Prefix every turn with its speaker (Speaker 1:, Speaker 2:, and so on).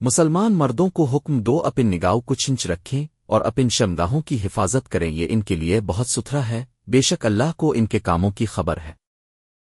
Speaker 1: مسلمان مردوں کو حکم دو اپن نگاؤ کو چھنچ رکھیں اور اپن شمگاہوں کی حفاظت کریں، یہ ان کے لیے بہت ستھرا ہے۔ بے شک اللہ کو ان کے کاموں کی خبر ہے۔